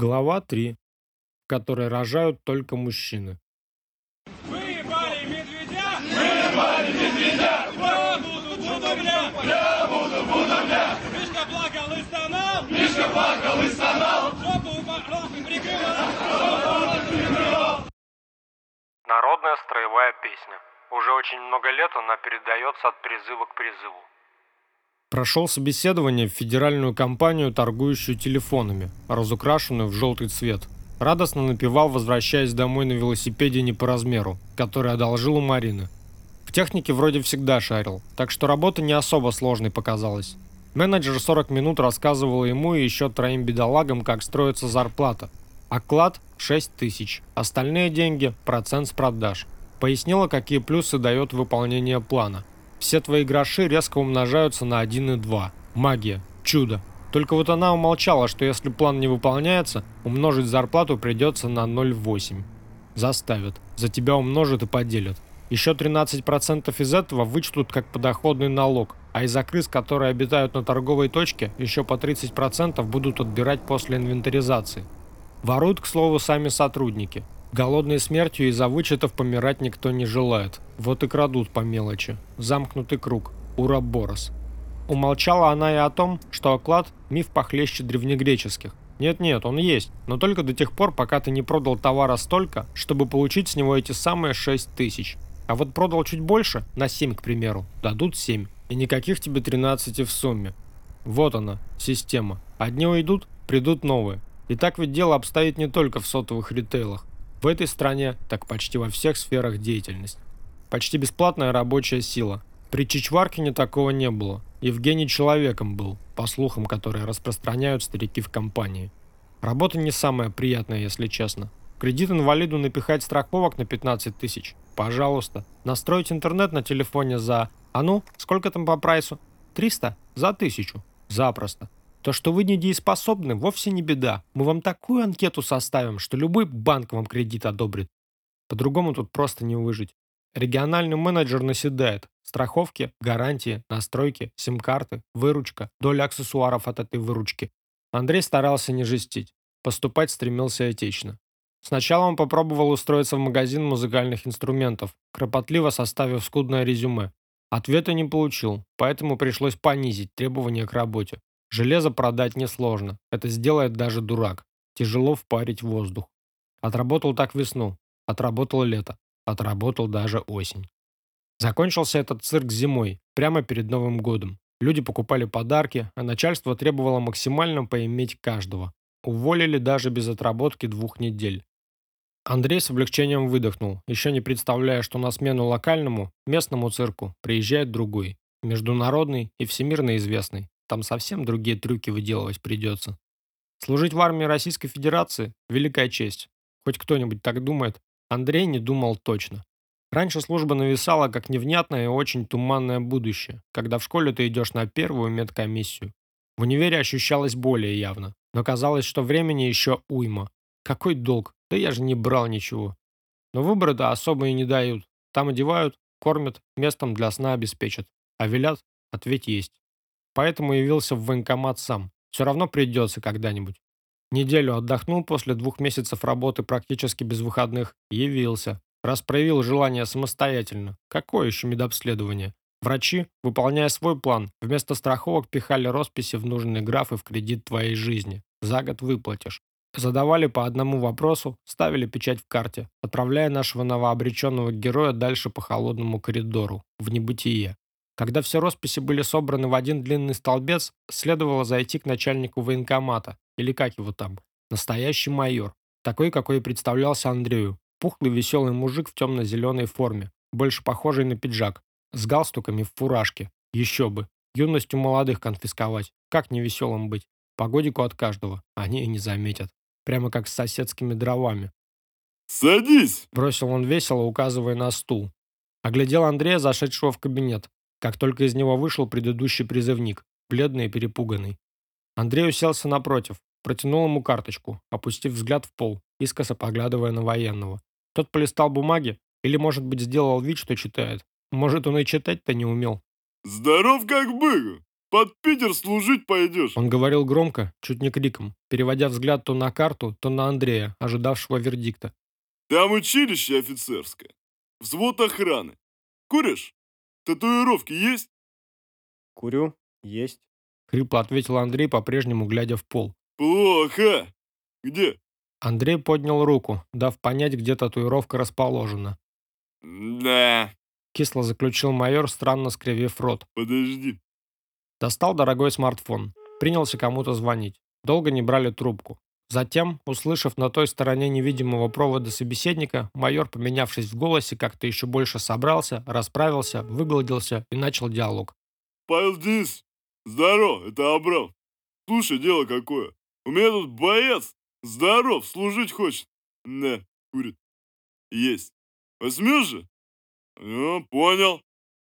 Глава 3, в которой рожают только мужчины. Выебали медведя! Выебали медведя! Я буду, буду бля! Я буду, буду бля! Мишка плакал и стонал! Мишка плакал и стонал! Жопу нахуй прикрывал! Народная строевая песня. Уже очень много лет она передается от призыва к призыву. Прошел собеседование в федеральную компанию, торгующую телефонами, разукрашенную в желтый цвет. Радостно напевал, возвращаясь домой на велосипеде не по размеру, который одолжил у Марины. В технике вроде всегда шарил, так что работа не особо сложной показалась. Менеджер 40 минут рассказывал ему и еще троим бедолагам, как строится зарплата. Оклад 6 тысяч, остальные деньги – процент с продаж. Пояснила, какие плюсы дает выполнение плана – все твои гроши резко умножаются на 1 и 2. Магия. Чудо. Только вот она умолчала, что если план не выполняется, умножить зарплату придется на 0,8. Заставят. За тебя умножат и поделят. Еще 13% из этого вычтут как подоходный налог, а из-за крыс, которые обитают на торговой точке, еще по 30% будут отбирать после инвентаризации. Воруют, к слову, сами сотрудники. Голодной смертью из-за вычетов помирать никто не желает. Вот и крадут по мелочи. Замкнутый круг. Ураборос. Умолчала она и о том, что оклад – миф похлеще древнегреческих. Нет-нет, он есть, но только до тех пор, пока ты не продал товара столько, чтобы получить с него эти самые 6 тысяч. А вот продал чуть больше, на 7, к примеру, дадут 7. И никаких тебе 13 в сумме. Вот она, система. Одни уйдут, придут новые. И так ведь дело обстоит не только в сотовых ритейлах. В этой стране так почти во всех сферах деятельности. Почти бесплатная рабочая сила. При Чичваркине такого не было. Евгений человеком был, по слухам, которые распространяют старики в компании. Работа не самая приятная, если честно. Кредит инвалиду напихать страховок на 15 тысяч. Пожалуйста. Настроить интернет на телефоне за... А ну, сколько там по прайсу? 300? За тысячу. Запросто. То, что вы недееспособны, вовсе не беда. Мы вам такую анкету составим, что любой банк вам кредит одобрит. По-другому тут просто не выжить. Региональный менеджер наседает. Страховки, гарантии, настройки, сим-карты, выручка, доля аксессуаров от этой выручки. Андрей старался не жестить. Поступать стремился отечно. Сначала он попробовал устроиться в магазин музыкальных инструментов, кропотливо составив скудное резюме. Ответа не получил, поэтому пришлось понизить требования к работе. Железо продать несложно. Это сделает даже дурак. Тяжело впарить воздух. Отработал так весну. Отработал лето. Отработал даже осень. Закончился этот цирк зимой, прямо перед Новым годом. Люди покупали подарки, а начальство требовало максимально поиметь каждого. Уволили даже без отработки двух недель. Андрей с облегчением выдохнул, еще не представляя, что на смену локальному, местному цирку приезжает другой, международный и всемирно известный. Там совсем другие трюки выделывать придется. Служить в армии Российской Федерации – великая честь. Хоть кто-нибудь так думает, Андрей не думал точно. Раньше служба нависала как невнятное и очень туманное будущее, когда в школе ты идешь на первую медкомиссию. В универе ощущалось более явно, но казалось, что времени еще уйма. Какой долг? Да я же не брал ничего. Но выбора-то особо и не дают. Там одевают, кормят, местом для сна обеспечат. А велят, ответь есть поэтому явился в военкомат сам. Все равно придется когда-нибудь. Неделю отдохнул после двух месяцев работы практически без выходных. Явился. Раз проявил желание самостоятельно. Какое еще медобследование? Врачи, выполняя свой план, вместо страховок пихали росписи в нужные графы в кредит твоей жизни. За год выплатишь. Задавали по одному вопросу, ставили печать в карте, отправляя нашего новообреченного героя дальше по холодному коридору, в небытие. Когда все росписи были собраны в один длинный столбец, следовало зайти к начальнику военкомата, или как его там, настоящий майор, такой, какой и представлялся Андрею, пухлый веселый мужик в темно-зеленой форме, больше похожий на пиджак, с галстуками в фуражке. Еще бы, юностью молодых конфисковать, как не веселым быть, по годику от каждого, они и не заметят, прямо как с соседскими дровами. «Садись!» – бросил он весело, указывая на стул. Оглядел Андрея, зашедшего в кабинет, как только из него вышел предыдущий призывник, бледный и перепуганный. Андрей уселся напротив, протянул ему карточку, опустив взгляд в пол, искоса поглядывая на военного. Тот полистал бумаги или, может быть, сделал вид, что читает. Может, он и читать-то не умел. «Здоров как бык!» под Питер служить пойдешь. Он говорил громко, чуть не криком, переводя взгляд то на карту, то на Андрея, ожидавшего вердикта. Там училище офицерское. Взвод охраны. Куришь? Татуировки есть? Курю. Есть. Хрипло ответил Андрей, по-прежнему глядя в пол. Плохо. Где? Андрей поднял руку, дав понять, где татуировка расположена. Да. Кисло заключил майор, странно скривив рот. Подожди. Достал дорогой смартфон. Принялся кому-то звонить. Долго не брали трубку. Затем, услышав на той стороне невидимого провода собеседника, майор, поменявшись в голосе, как-то еще больше собрался, расправился, выгладился и начал диалог. Павел Денис, здорово, это Абрам. Слушай, дело какое. У меня тут боец. Здоров, служить хочет. Не, курит. Есть. Возьмешь же? Ну, понял.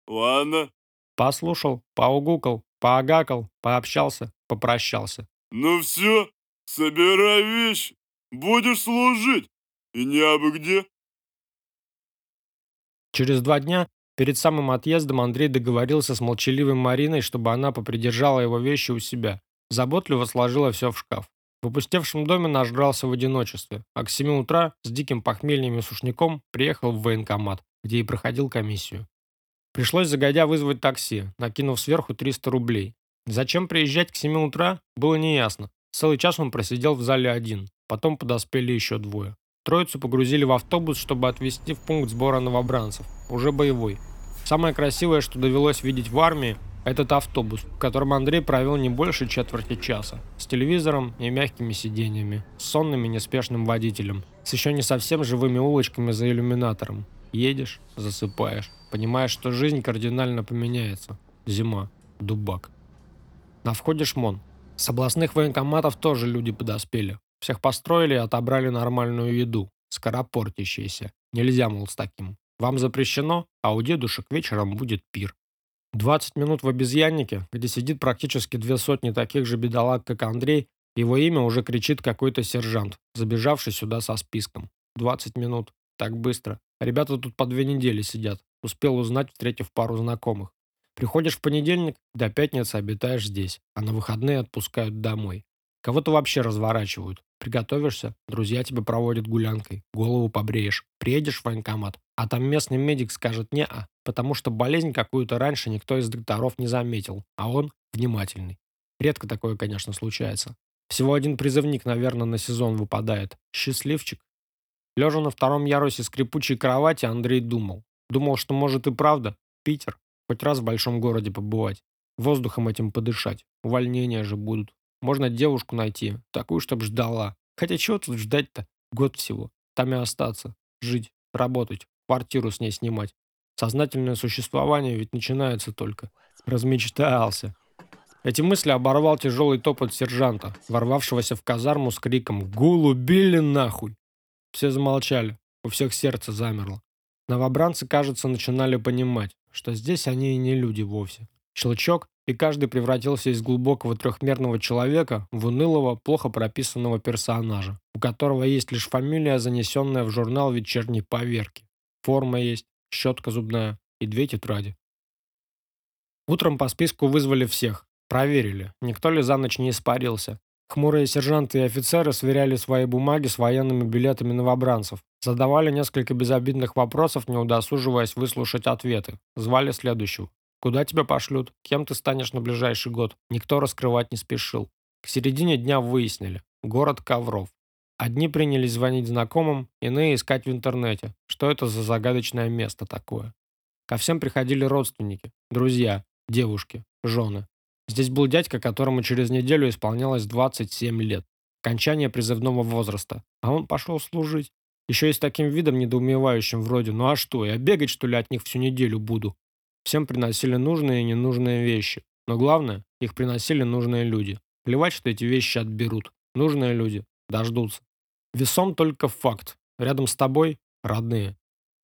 Ладно. Послушал, поугукал, поагакал, пообщался, попрощался. Ну все, собирай вещи. Будешь служить. И не абы где. Через два дня, перед самым отъездом, Андрей договорился с молчаливой Мариной, чтобы она попридержала его вещи у себя. Заботливо сложила все в шкаф. В опустевшем доме нажрался в одиночестве, а к 7 утра с диким похмельем и сушняком приехал в военкомат, где и проходил комиссию. Пришлось загодя вызвать такси, накинув сверху 300 рублей. Зачем приезжать к 7 утра, было неясно. Целый час он просидел в зале один, потом подоспели еще двое. Троицу погрузили в автобус, чтобы отвезти в пункт сбора новобранцев, уже боевой. Самое красивое, что довелось видеть в армии, этот автобус, в котором Андрей провел не больше четверти часа. С телевизором и мягкими сиденьями, с сонным и неспешным водителем, с еще не совсем живыми улочками за иллюминатором. Едешь, засыпаешь, понимаешь, что жизнь кардинально поменяется. Зима, дубак. На входе шмон. С областных военкоматов тоже люди подоспели. Всех построили и отобрали нормальную еду, скоропортящиеся. Нельзя, мол, с таким. Вам запрещено, а у дедушек вечером будет пир. 20 минут в обезьяннике, где сидит практически две сотни таких же бедолаг, как Андрей, его имя уже кричит какой-то сержант, забежавший сюда со списком. 20 минут. Так быстро. Ребята тут по две недели сидят. Успел узнать, встретив пару знакомых. Приходишь в понедельник, до пятницы обитаешь здесь, а на выходные отпускают домой. Кого-то вообще разворачивают. Приготовишься, друзья тебя проводят гулянкой, голову побреешь. Приедешь в военкомат, а там местный медик скажет «не-а», потому что болезнь какую-то раньше никто из докторов не заметил, а он внимательный. Редко такое, конечно, случается. Всего один призывник, наверное, на сезон выпадает. Счастливчик. Лежа на втором ярусе скрипучей кровати, Андрей думал. Думал, что может и правда. Питер. Хоть раз в большом городе побывать. Воздухом этим подышать. Увольнения же будут. Можно девушку найти, такую, чтоб ждала. Хотя чего тут ждать-то? Год всего. Там и остаться. Жить, работать, квартиру с ней снимать. Сознательное существование ведь начинается только. Размечтался. Эти мысли оборвал тяжелый топот сержанта, ворвавшегося в казарму с криком «Гул убили нахуй!». Все замолчали, у всех сердце замерло. Новобранцы, кажется, начинали понимать, что здесь они и не люди вовсе. Щелчок, и каждый превратился из глубокого трехмерного человека в унылого, плохо прописанного персонажа, у которого есть лишь фамилия, занесенная в журнал вечерней поверки. Форма есть, щетка зубная и две тетради. Утром по списку вызвали всех. Проверили, никто ли за ночь не испарился. Хмурые сержанты и офицеры сверяли свои бумаги с военными билетами новобранцев. Задавали несколько безобидных вопросов, не удосуживаясь выслушать ответы. Звали следующего. Куда тебя пошлют? Кем ты станешь на ближайший год? Никто раскрывать не спешил. К середине дня выяснили. Город Ковров. Одни принялись звонить знакомым, иные искать в интернете, что это за загадочное место такое. Ко всем приходили родственники, друзья, девушки, жены. Здесь был дядька, которому через неделю исполнялось 27 лет. Окончание призывного возраста. А он пошел служить. Еще и с таким видом недоумевающим вроде «Ну а что, я бегать что ли от них всю неделю буду?» Всем приносили нужные и ненужные вещи. Но главное, их приносили нужные люди. Плевать, что эти вещи отберут. Нужные люди дождутся. Весом только факт. Рядом с тобой родные.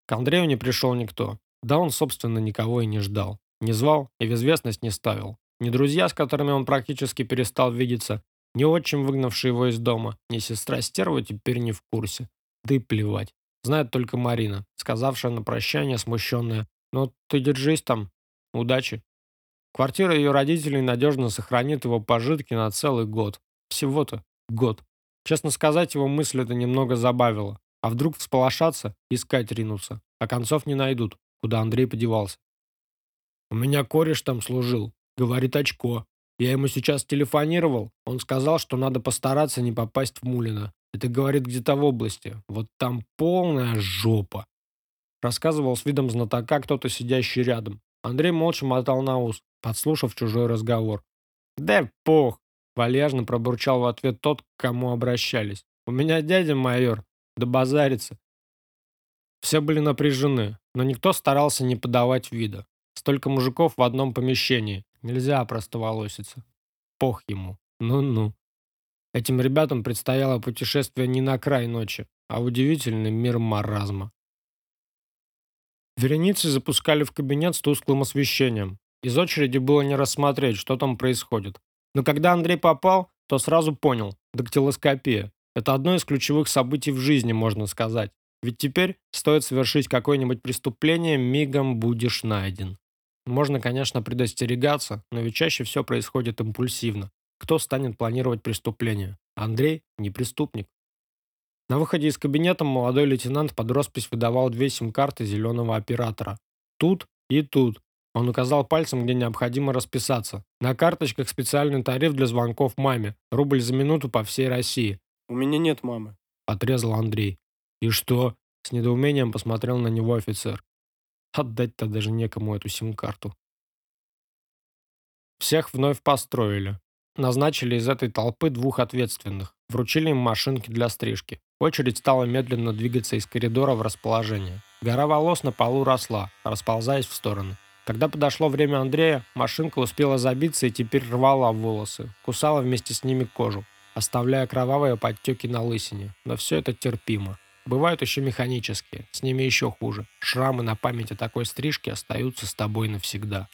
К Андрею не пришел никто. Да он, собственно, никого и не ждал. Не звал и в известность не ставил. Ни друзья, с которыми он практически перестал видеться, ни отчим, выгнавший его из дома, ни сестра стерва теперь не в курсе. Да и плевать. Знает только Марина, сказавшая на прощание, смущенная. «Ну, ты держись там. Удачи». Квартира ее родителей надежно сохранит его пожитки на целый год. Всего-то год. Честно сказать, его мысль это немного забавила. А вдруг всполошатся, искать ринутся, а концов не найдут, куда Андрей подевался. У меня кореш там служил, говорит очко. Я ему сейчас телефонировал, он сказал, что надо постараться не попасть в Мулина. Это, говорит, где-то в области. Вот там полная жопа. Рассказывал с видом знатока кто-то сидящий рядом. Андрей молча мотал на ус, подслушав чужой разговор. «Да пох!» — вальяжно пробурчал в ответ тот, к кому обращались. «У меня дядя майор, да базарится». Все были напряжены, но никто старался не подавать вида. Столько мужиков в одном помещении. Нельзя просто волоситься. Пох ему. Ну-ну. Этим ребятам предстояло путешествие не на край ночи, а в удивительный мир маразма. Вереницы запускали в кабинет с тусклым освещением. Из очереди было не рассмотреть, что там происходит. Но когда Андрей попал, то сразу понял – дактилоскопия. Это одно из ключевых событий в жизни, можно сказать. Ведь теперь стоит совершить какое-нибудь преступление, мигом будешь найден. Можно, конечно, предостерегаться, но ведь чаще все происходит импульсивно. Кто станет планировать преступление? Андрей – не преступник. На выходе из кабинета молодой лейтенант под роспись выдавал две сим-карты зеленого оператора. Тут и тут. Он указал пальцем, где необходимо расписаться. На карточках специальный тариф для звонков маме. Рубль за минуту по всей России. У меня нет мамы. Отрезал Андрей. И что? С недоумением посмотрел на него офицер. Отдать-то даже некому эту сим-карту. Всех вновь построили. Назначили из этой толпы двух ответственных. Вручили им машинки для стрижки. Очередь стала медленно двигаться из коридора в расположение. Гора волос на полу росла, расползаясь в стороны. Когда подошло время Андрея, машинка успела забиться и теперь рвала волосы, кусала вместе с ними кожу, оставляя кровавые подтеки на лысине. Но все это терпимо. Бывают еще механические, с ними еще хуже. Шрамы на памяти такой стрижки остаются с тобой навсегда.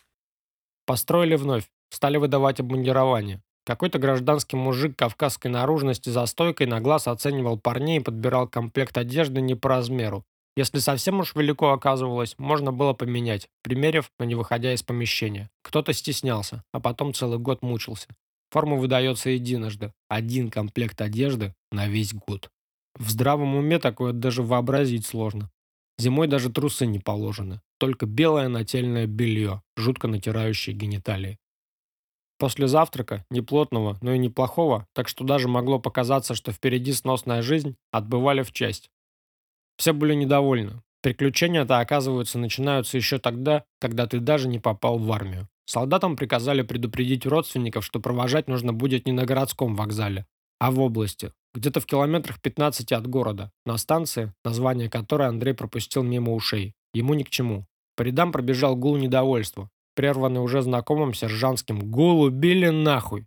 Построили вновь, стали выдавать обмундирование. Какой-то гражданский мужик кавказской наружности за стойкой на глаз оценивал парней и подбирал комплект одежды не по размеру. Если совсем уж велико оказывалось, можно было поменять, примерив, но не выходя из помещения. Кто-то стеснялся, а потом целый год мучился. Форма выдается единожды. Один комплект одежды на весь год. В здравом уме такое даже вообразить сложно. Зимой даже трусы не положены. Только белое нательное белье, жутко натирающее гениталии. После завтрака, не плотного, но и неплохого, так что даже могло показаться, что впереди сносная жизнь, отбывали в часть. Все были недовольны. Приключения-то, оказывается, начинаются еще тогда, когда ты даже не попал в армию. Солдатам приказали предупредить родственников, что провожать нужно будет не на городском вокзале, а в области, где-то в километрах 15 от города, на станции, название которой Андрей пропустил мимо ушей. Ему ни к чему. По рядам пробежал гул недовольства прерванный уже знакомым сержантским «Голубили нахуй!».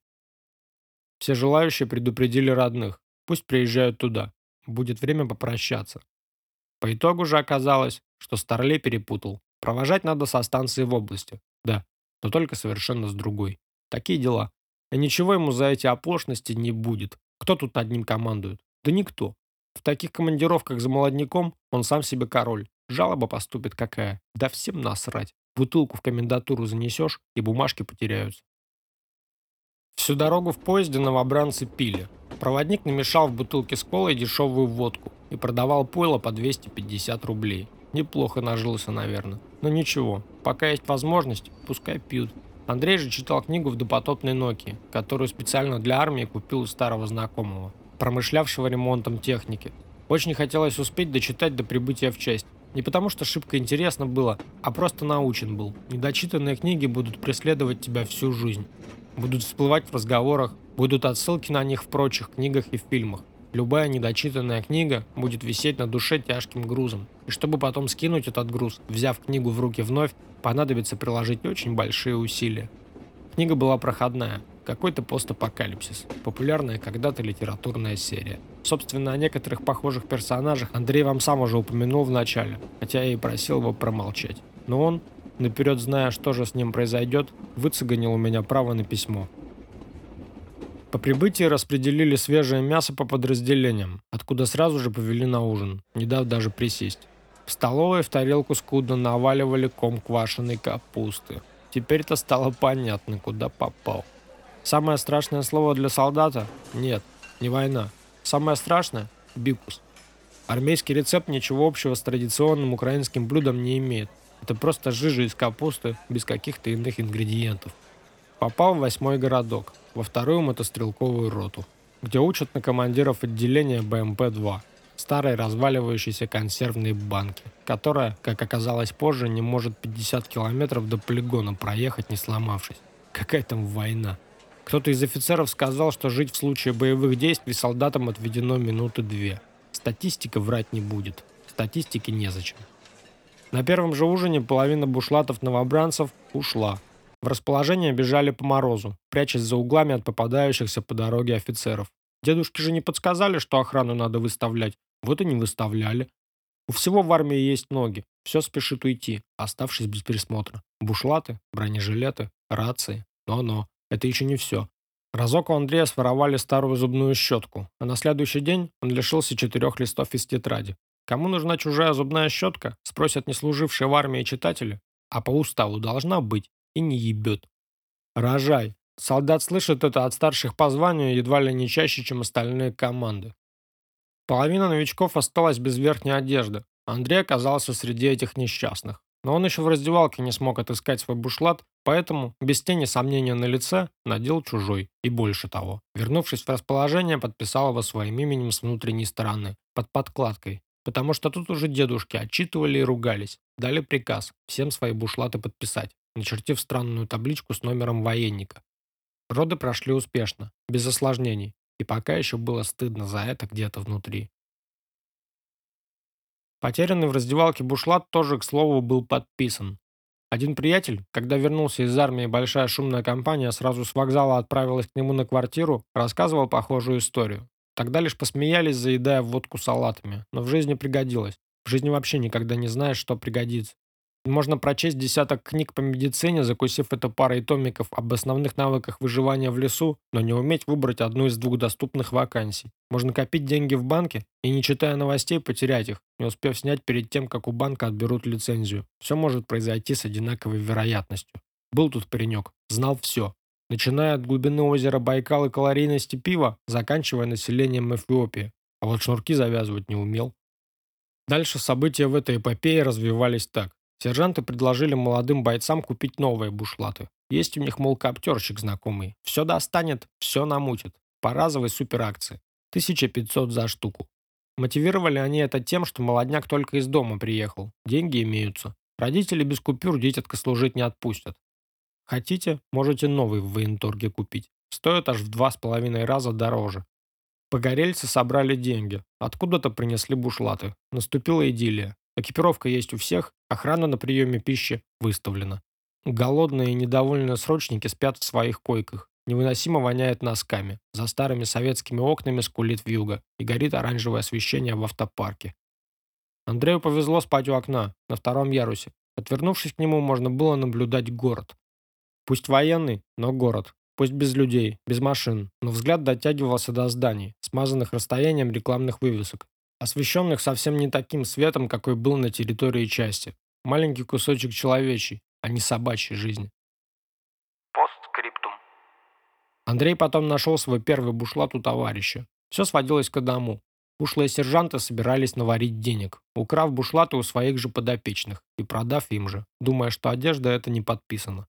Все желающие предупредили родных. Пусть приезжают туда. Будет время попрощаться. По итогу же оказалось, что Старлей перепутал. Провожать надо со станции в области. Да, но только совершенно с другой. Такие дела. И ничего ему за эти оплошности не будет. Кто тут над ним командует? Да никто. В таких командировках за молодняком он сам себе король. Жалоба поступит какая. Да всем насрать. Бутылку в комендатуру занесешь, и бумажки потеряются. Всю дорогу в поезде новобранцы пили. Проводник намешал в бутылке с колой дешевую водку и продавал пойло по 250 рублей. Неплохо нажился, наверное. Но ничего, пока есть возможность, пускай пьют. Андрей же читал книгу в допотопной Nokia, которую специально для армии купил у старого знакомого, промышлявшего ремонтом техники. Очень хотелось успеть дочитать до прибытия в часть. Не потому что шибко интересно было, а просто научен был. Недочитанные книги будут преследовать тебя всю жизнь. Будут всплывать в разговорах, будут отсылки на них в прочих книгах и фильмах. Любая недочитанная книга будет висеть на душе тяжким грузом. И чтобы потом скинуть этот груз, взяв книгу в руки вновь, понадобится приложить очень большие усилия. Книга была проходная, какой-то постапокалипсис. Популярная когда-то литературная серия. Собственно, о некоторых похожих персонажах Андрей вам сам уже упомянул в начале, хотя я и просил его промолчать. Но он, наперед зная, что же с ним произойдет, выцеганил у меня право на письмо. По прибытии распределили свежее мясо по подразделениям, откуда сразу же повели на ужин, не дав даже присесть. В столовой в тарелку скудно наваливали ком квашеной капусты. Теперь-то стало понятно, куда попал. Самое страшное слово для солдата? Нет, не война. Самое страшное – бикус. Армейский рецепт ничего общего с традиционным украинским блюдом не имеет. Это просто жижа из капусты без каких-то иных ингредиентов. Попал в восьмой городок, во вторую мотострелковую роту, где учат на командиров отделения БМП-2, старой разваливающейся консервной банки, которая, как оказалось позже, не может 50 километров до полигона проехать, не сломавшись. Какая там война? Кто-то из офицеров сказал, что жить в случае боевых действий солдатам отведено минуты две – Статистика врать не будет. Статистике незачем. На первом же ужине половина бушлатов-новобранцев ушла. В расположение бежали по морозу, прячась за углами от попадающихся по дороге офицеров. Дедушки же не подсказали, что охрану надо выставлять. Вот и не выставляли. У всего в армии есть ноги. Все спешит уйти, оставшись без присмотра. Бушлаты, бронежилеты, рации. Но-но, это еще не все. Разок у Андрея своровали старую зубную щетку, а на следующий день он лишился четырех листов из тетради. Кому нужна чужая зубная щетка, спросят не служившие в армии читатели, а по уставу должна быть и не ебет. Рожай. Солдат слышит это от старших по званию едва ли не чаще, чем остальные команды. Половина новичков осталась без верхней одежды. Андрей оказался среди этих несчастных. Но он еще в раздевалке не смог отыскать свой бушлат, поэтому, без тени сомнения на лице, надел чужой. И больше того. Вернувшись в расположение, подписал его своим именем с внутренней стороны, под подкладкой. Потому что тут уже дедушки отчитывали и ругались. Дали приказ всем свои бушлаты подписать, начертив странную табличку с номером военника. Роды прошли успешно, без осложнений, и пока еще было стыдно за это где-то внутри. Потерянный в раздевалке бушлат тоже, к слову, был подписан. Один приятель, когда вернулся из армии большая шумная компания сразу с вокзала отправилась к нему на квартиру, рассказывал похожую историю. Тогда лишь посмеялись, заедая водку салатами, но в жизни пригодилось. В жизни вообще никогда не знаешь, что пригодится. Можно прочесть десяток книг по медицине, закусив это парой томиков об основных навыках выживания в лесу, но не уметь выбрать одну из двух доступных вакансий. Можно копить деньги в банке и, не читая новостей, потерять их, не успев снять перед тем, как у банка отберут лицензию. Все может произойти с одинаковой вероятностью. Был тут паренек, знал все. Начиная от глубины озера Байкал и калорийности пива, заканчивая населением Эфиопии. А вот шнурки завязывать не умел. Дальше события в этой эпопее развивались так. Сержанты предложили молодым бойцам купить новые бушлаты. Есть у них, мол, коптерщик знакомый. Все достанет, все намутит. По разовой суперакции. 1500 за штуку. Мотивировали они это тем, что молодняк только из дома приехал. Деньги имеются. Родители без купюр дитятка служить не отпустят. Хотите, можете новый в военторге купить. Стоит аж в два с половиной раза дороже. Погорельцы собрали деньги. Откуда-то принесли бушлаты. Наступила идиллия. Экипировка есть у всех, охрана на приеме пищи выставлена. Голодные и недовольные срочники спят в своих койках. Невыносимо воняет носками. За старыми советскими окнами скулит вьюга и горит оранжевое освещение в автопарке. Андрею повезло спать у окна, на втором ярусе. Отвернувшись к нему, можно было наблюдать город. Пусть военный, но город. Пусть без людей, без машин, но взгляд дотягивался до зданий, смазанных расстоянием рекламных вывесок, освещенных совсем не таким светом, какой был на территории части. Маленький кусочек человечий, а не собачьей жизни. Постскриптум. Андрей потом нашел свой первый бушлат у товарища. Все сводилось к одному. Ушлые сержанты собирались наварить денег, украв бушлаты у своих же подопечных и продав им же, думая, что одежда это не подписана.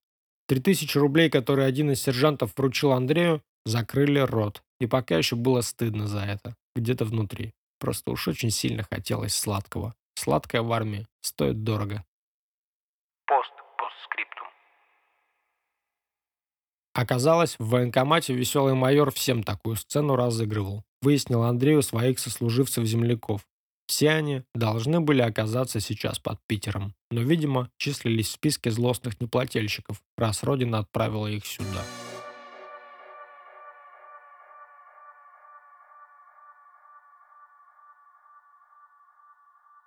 Три тысячи рублей, которые один из сержантов вручил Андрею, закрыли рот. И пока еще было стыдно за это, где-то внутри. Просто уж очень сильно хотелось сладкого. Сладкое в армии стоит дорого. Пост. Постскриптум. Оказалось, в военкомате веселый майор всем такую сцену разыгрывал. Выяснил Андрею своих сослуживцев-земляков. Все они должны были оказаться сейчас под Питером, но, видимо, числились в списке злостных неплательщиков, раз Родина отправила их сюда.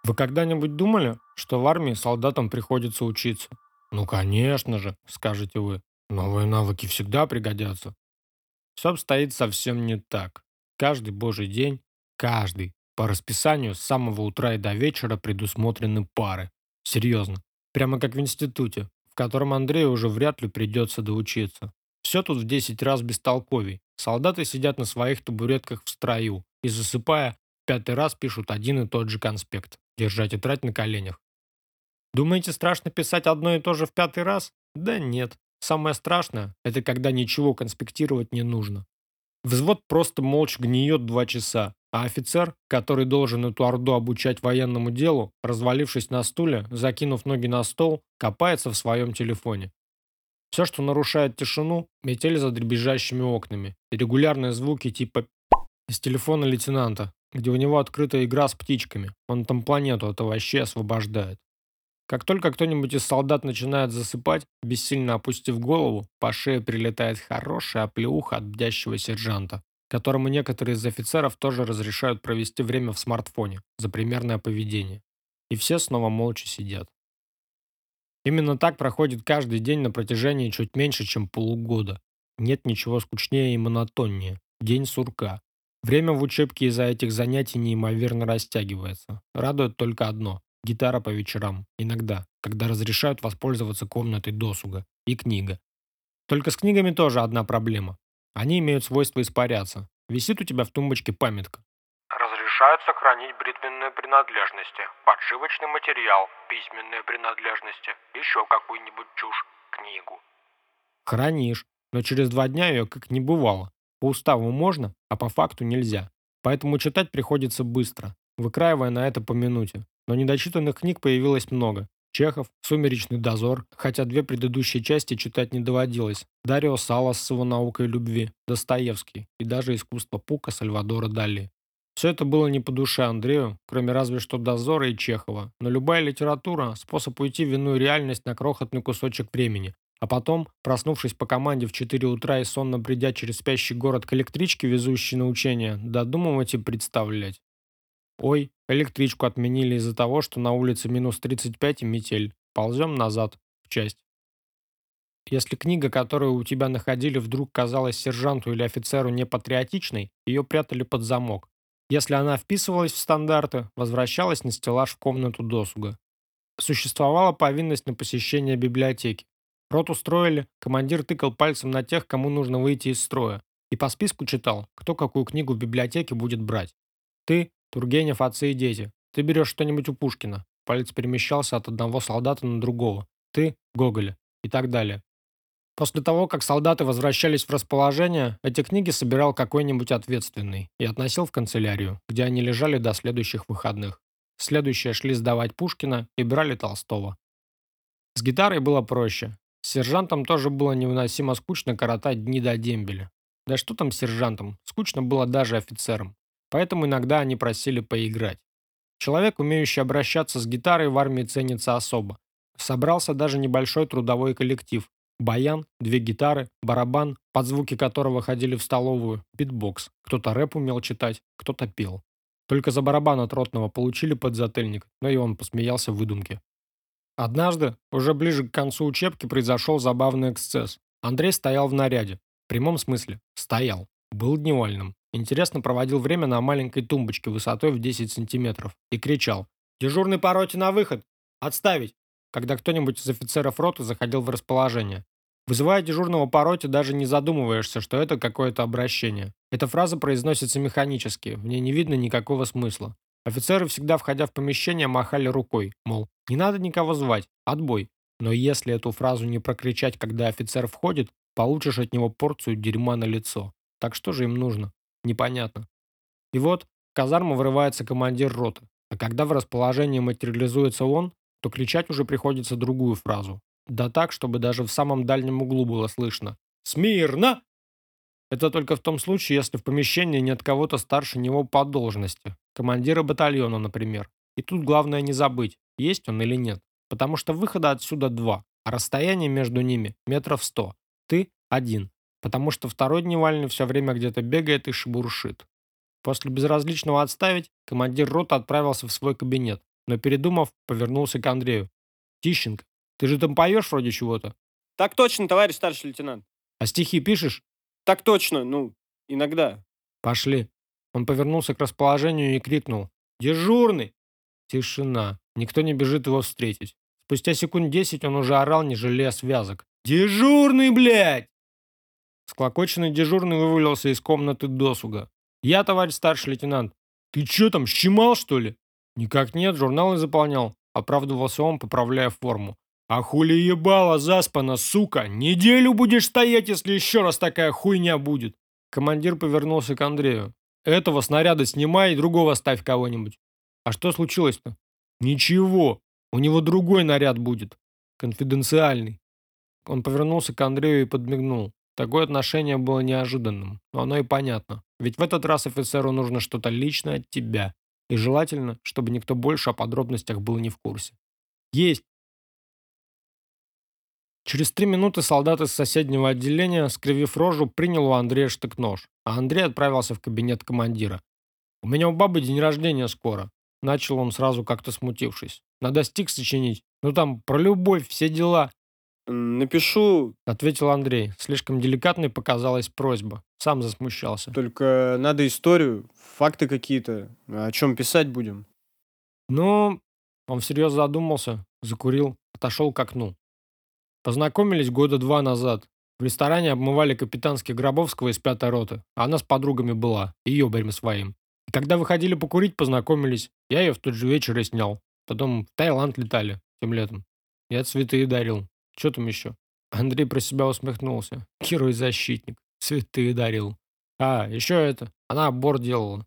Вы когда-нибудь думали, что в армии солдатам приходится учиться? Ну, конечно же, скажете вы. Новые навыки всегда пригодятся. Все обстоит совсем не так. Каждый божий день, каждый, по расписанию с самого утра и до вечера предусмотрены пары. Серьезно. Прямо как в институте. в котором Андрею уже вряд ли придется доучиться. Все тут в 10 раз бестолковей. Солдаты сидят на своих табуретках в строю и, засыпая, пятый раз пишут один и тот же конспект, держа тетрадь на коленях. Думаете, страшно писать одно и то же в пятый раз? Да нет. Самое страшное – это когда ничего конспектировать не нужно. Взвод просто молча гниет два часа, а офицер, который должен эту орду обучать военному делу, развалившись на стуле, закинув ноги на стол, копается в своем телефоне. Все, что нарушает тишину, метель за дребезжащими окнами, и регулярные звуки типа из телефона лейтенанта, где у него открыта игра с птичками, он там планету от овощей освобождает. Как только кто-нибудь из солдат начинает засыпать, бессильно опустив голову, по шее прилетает хорошая оплеуха от бдящего сержанта, которому некоторые из офицеров тоже разрешают провести время в смартфоне за примерное поведение. И все снова молча сидят. Именно так проходит каждый день на протяжении чуть меньше, чем полугода. Нет ничего скучнее и монотоннее. День сурка. Время в учебке из-за этих занятий неимоверно растягивается. Радует только одно. Гитара по вечерам. Иногда, когда разрешают воспользоваться комнатой досуга. И книга. Только с книгами тоже одна проблема. Они имеют свойство испаряться. Висит у тебя в тумбочке памятка. Разрешают сохранить бритвенные принадлежности, подшивочный материал, письменные принадлежности, еще какую-нибудь чушь, книгу. Хранишь, но через два дня ее как не бывало. По уставу можно, а по факту нельзя. Поэтому читать приходится быстро, выкраивая на это по минуте. Но недочитанных книг появилось много. Чехов, «Сумеречный дозор», хотя две предыдущие части читать не доводилось. Дарио Салас с его наукой любви, Достоевский и даже «Искусство Пука» Сальвадора Дали. Все это было не по душе Андрею, кроме разве что Дозора и Чехова, но любая литература – способ уйти в иную реальность на крохотный кусочек времени, а потом, проснувшись по команде в 4 утра и сонно придя через спящий город к электричке, везущей на учение, додумывать и представлять. Ой, электричку отменили из-за того, что на улице минус 35 и метель. Ползем назад, в часть. Если книга, которую у тебя находили, вдруг казалась сержанту или офицеру непатриотичной, ее прятали под замок. Если она вписывалась в стандарты, возвращалась на стеллаж в комнату досуга. Существовала повинность на посещение библиотеки. Рот устроили, командир тыкал пальцем на тех, кому нужно выйти из строя. И по списку читал, кто какую книгу в библиотеке будет брать. Ты, Тургенев, отцы и дети. Ты берешь что-нибудь у Пушкина. Палец перемещался от одного солдата на другого. Ты, Гоголя. И так далее. После того, как солдаты возвращались в расположение, эти книги собирал какой-нибудь ответственный и относил в канцелярию, где они лежали до следующих выходных. Следующие шли сдавать Пушкина и брали Толстого. С гитарой было проще. С сержантом тоже было невыносимо скучно коротать дни до дембеля. Да что там с сержантом, скучно было даже офицерам. Поэтому иногда они просили поиграть. Человек, умеющий обращаться с гитарой, в армии ценится особо. Собрался даже небольшой трудовой коллектив, Баян, две гитары, барабан, под звуки которого ходили в столовую, битбокс. Кто-то рэп умел читать, кто-то пел. Только за барабан от ротного получили подзатыльник, но и он посмеялся в выдумке. Однажды, уже ближе к концу учебки, произошел забавный эксцесс. Андрей стоял в наряде. В прямом смысле. Стоял. Был дневальным. Интересно проводил время на маленькой тумбочке высотой в 10 сантиметров. И кричал. «Дежурный по роте на выход! Отставить! когда кто-нибудь из офицеров роты заходил в расположение. Вызывая дежурного по роте, даже не задумываешься, что это какое-то обращение. Эта фраза произносится механически, в ней не видно никакого смысла. Офицеры, всегда входя в помещение, махали рукой, мол, не надо никого звать, отбой. Но если эту фразу не прокричать, когда офицер входит, получишь от него порцию дерьма на лицо. Так что же им нужно? Непонятно. И вот в казарму вырывается командир роты. А когда в расположении материализуется он, то кричать уже приходится другую фразу. Да так, чтобы даже в самом дальнем углу было слышно. «Смирно!» Это только в том случае, если в помещении нет кого-то старше него по должности. Командира батальона, например. И тут главное не забыть, есть он или нет. Потому что выхода отсюда два, а расстояние между ними метров сто. Ты один. Потому что второй дневальный все время где-то бегает и шебуршит. После безразличного отставить, командир роты отправился в свой кабинет, но, передумав, повернулся к Андрею. «Тищенко, ты же там поешь вроде чего-то?» Так точно, товарищ старший лейтенант. «А стихи пишешь?» Так точно, ну, иногда. «Пошли». Он повернулся к расположению и крикнул. «Дежурный!» Тишина. Никто не бежит его встретить. Спустя секунд десять он уже орал, не жалея связок. «Дежурный, блядь!» Склокоченный дежурный вывалился из комнаты досуга. «Я, товарищ старший лейтенант». «Ты чё там, щемал, что ли?» «Никак нет, журналы заполнял», — оправдывался он, поправляя форму. «А хули ебало заспана, сука! Неделю будешь стоять, если еще раз такая хуйня будет!» Командир повернулся к Андрею. «Этого снаряда снимай и другого ставь кого-нибудь». «А что случилось-то?» «Ничего. У него другой наряд будет. Конфиденциальный». Он повернулся к Андрею и подмигнул. Такое отношение было неожиданным, но оно и понятно. Ведь в этот раз офицеру нужно что-то личное от тебя. И желательно, чтобы никто больше о подробностях был не в курсе. Есть. Через три минуты солдат из соседнего отделения, скривив рожу, принял у Андрея штык-нож, а Андрей отправился в кабинет командира. «У меня у бабы день рождения скоро», — начал он сразу как-то смутившись. «Надо стик сочинить. Ну там про любовь, все дела. Напишу, Ответил Андрей. Слишком деликатной показалась просьба. Сам засмущался. только надо историю, факты какие-то. О чем писать будем? Ну, он всерьез задумался, закурил, отошел к окну. Познакомились года два назад. В ресторане обмывали капитанских Гробовского из пятой роты, она с подругами была, и ёбарем своим. И когда выходили покурить, познакомились. Я ее в тот же вечер и снял. Потом в Таиланд летали тем летом. Я цветы дарил. Что там еще? Андрей про себя усмехнулся. Герой-защитник. Цветы дарил. А, еще это. Она аборт делала.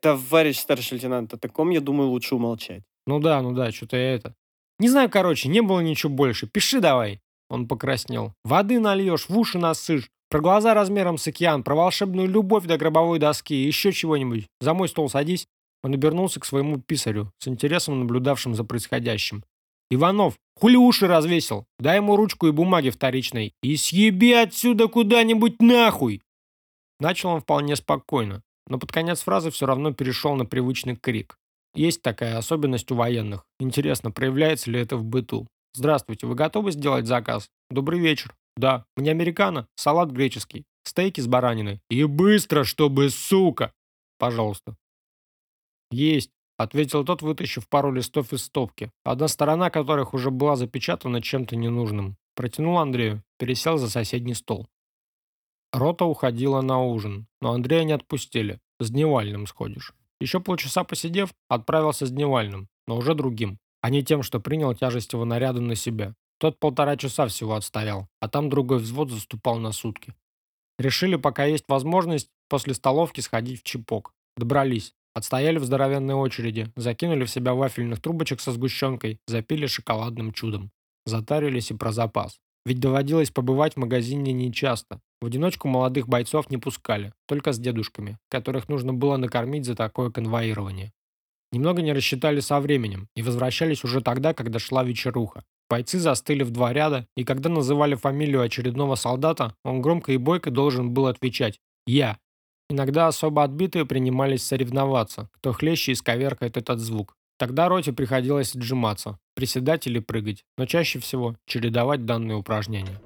Товарищ старший лейтенант, о таком, я думаю, лучше умолчать. Ну да, ну да, что-то я это. Не знаю, короче, не было ничего больше. Пиши давай. Он покраснел. Воды нальешь, в уши насышь. Про глаза размером с океан, про волшебную любовь до гробовой доски, еще чего-нибудь. За мой стол садись. Он обернулся к своему писарю, с интересом наблюдавшим за происходящим. «Иванов, хули уши развесил? Дай ему ручку и бумаги вторичной. И съеби отсюда куда-нибудь нахуй!» Начал он вполне спокойно, но под конец фразы все равно перешел на привычный крик. Есть такая особенность у военных. Интересно, проявляется ли это в быту? Здравствуйте, вы готовы сделать заказ? Добрый вечер. Да, мне американо, салат греческий, стейки с бараниной. И быстро, чтобы, сука! Пожалуйста. Есть, ответил тот, вытащив пару листов из стопки, одна сторона которых уже была запечатана чем-то ненужным. Протянул Андрею, пересел за соседний стол. Рота уходила на ужин, но Андрея не отпустили. С дневальным сходишь. Еще полчаса посидев, отправился с дневальным, но уже другим, а не тем, что принял тяжесть его наряда на себя. Тот полтора часа всего отстоял, а там другой взвод заступал на сутки. Решили, пока есть возможность, после столовки сходить в чипок. Добрались. Отстояли в здоровенной очереди, закинули в себя вафельных трубочек со сгущенкой, запили шоколадным чудом. Затарились и про запас. Ведь доводилось побывать в магазине нечасто. В одиночку молодых бойцов не пускали, только с дедушками, которых нужно было накормить за такое конвоирование. Немного не рассчитали со временем и возвращались уже тогда, когда шла вечеруха. Бойцы застыли в два ряда, и когда называли фамилию очередного солдата, он громко и бойко должен был отвечать «Я». Иногда особо отбитые принимались соревноваться, кто хлеще исковеркает этот звук. Тогда роте приходилось отжиматься, приседать или прыгать, но чаще всего чередовать данные упражнения.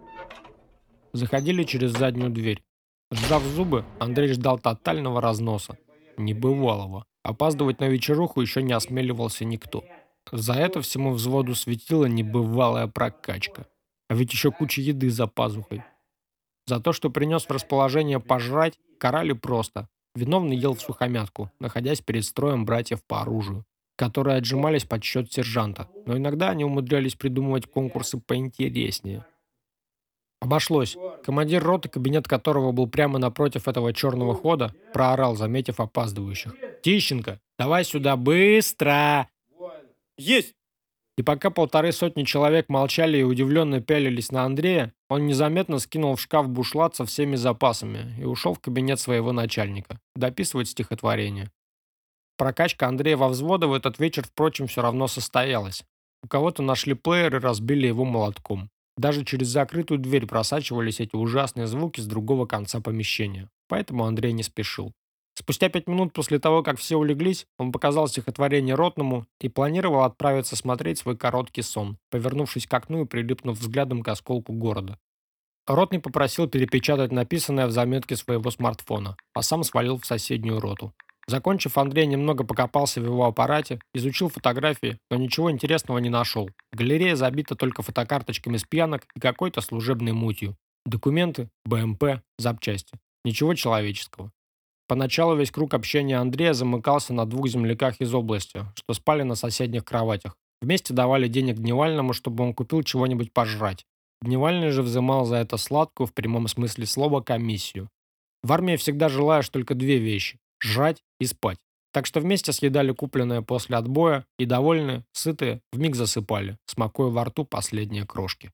Заходили через заднюю дверь. Сжав зубы, Андрей ждал тотального разноса. Небывалого. Опаздывать на вечеруху еще не осмеливался никто. За это всему взводу светила небывалая прокачка. А ведь еще куча еды за пазухой. За то, что принес в расположение пожрать, карали просто. Виновный ел в сухомятку, находясь перед строем братьев по оружию, которые отжимались под счет сержанта, но иногда они умудрялись придумывать конкурсы поинтереснее. Обошлось. Командир роты, кабинет которого был прямо напротив этого черного хода, проорал, заметив опаздывающих. «Тищенко, давай сюда быстро!» Есть! И пока полторы сотни человек молчали и удивленно пялились на Андрея, он незаметно скинул в шкаф бушлат со всеми запасами и ушел в кабинет своего начальника дописывать стихотворение. Прокачка Андрея во взвода в этот вечер, впрочем, все равно состоялась. У кого-то нашли плеер и разбили его молотком. Даже через закрытую дверь просачивались эти ужасные звуки с другого конца помещения. Поэтому Андрей не спешил. Спустя пять минут после того, как все улеглись, он показал стихотворение Ротному и планировал отправиться смотреть свой короткий сон, повернувшись к окну и прилипнув взглядом к осколку города. Ротный попросил перепечатать написанное в заметке своего смартфона, а сам свалил в соседнюю роту. Закончив, Андрей немного покопался в его аппарате, изучил фотографии, но ничего интересного не нашел. Галерея забита только фотокарточками с пьянок и какой-то служебной мутью. Документы, БМП, запчасти. Ничего человеческого. Поначалу весь круг общения Андрея замыкался на двух земляках из области, что спали на соседних кроватях. Вместе давали денег Дневальному, чтобы он купил чего-нибудь пожрать. Дневальный же взымал за это сладкую, в прямом смысле слова, комиссию. В армии всегда желаешь только две вещи – жрать и спать. Так что вместе съедали купленное после отбоя и, довольные, сытые, вмиг засыпали, смакуя во рту последние крошки.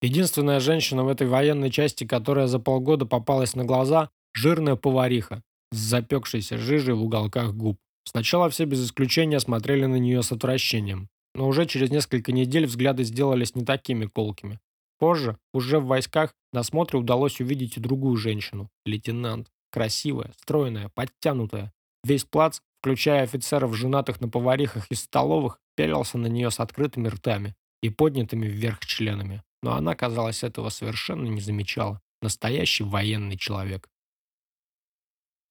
Единственная женщина в этой военной части, которая за полгода попалась на глаза – жирная повариха с запекшейся жижей в уголках губ. Сначала все без исключения смотрели на нее с отвращением, но уже через несколько недель взгляды сделались не такими колкими. Позже, уже в войсках, на смотре удалось увидеть и другую женщину, лейтенант. Красивая, стройная, подтянутая. Весь плац, включая офицеров, женатых на поварихах из столовых, пялился на нее с открытыми ртами и поднятыми вверх членами. Но она, казалось, этого совершенно не замечала. Настоящий военный человек.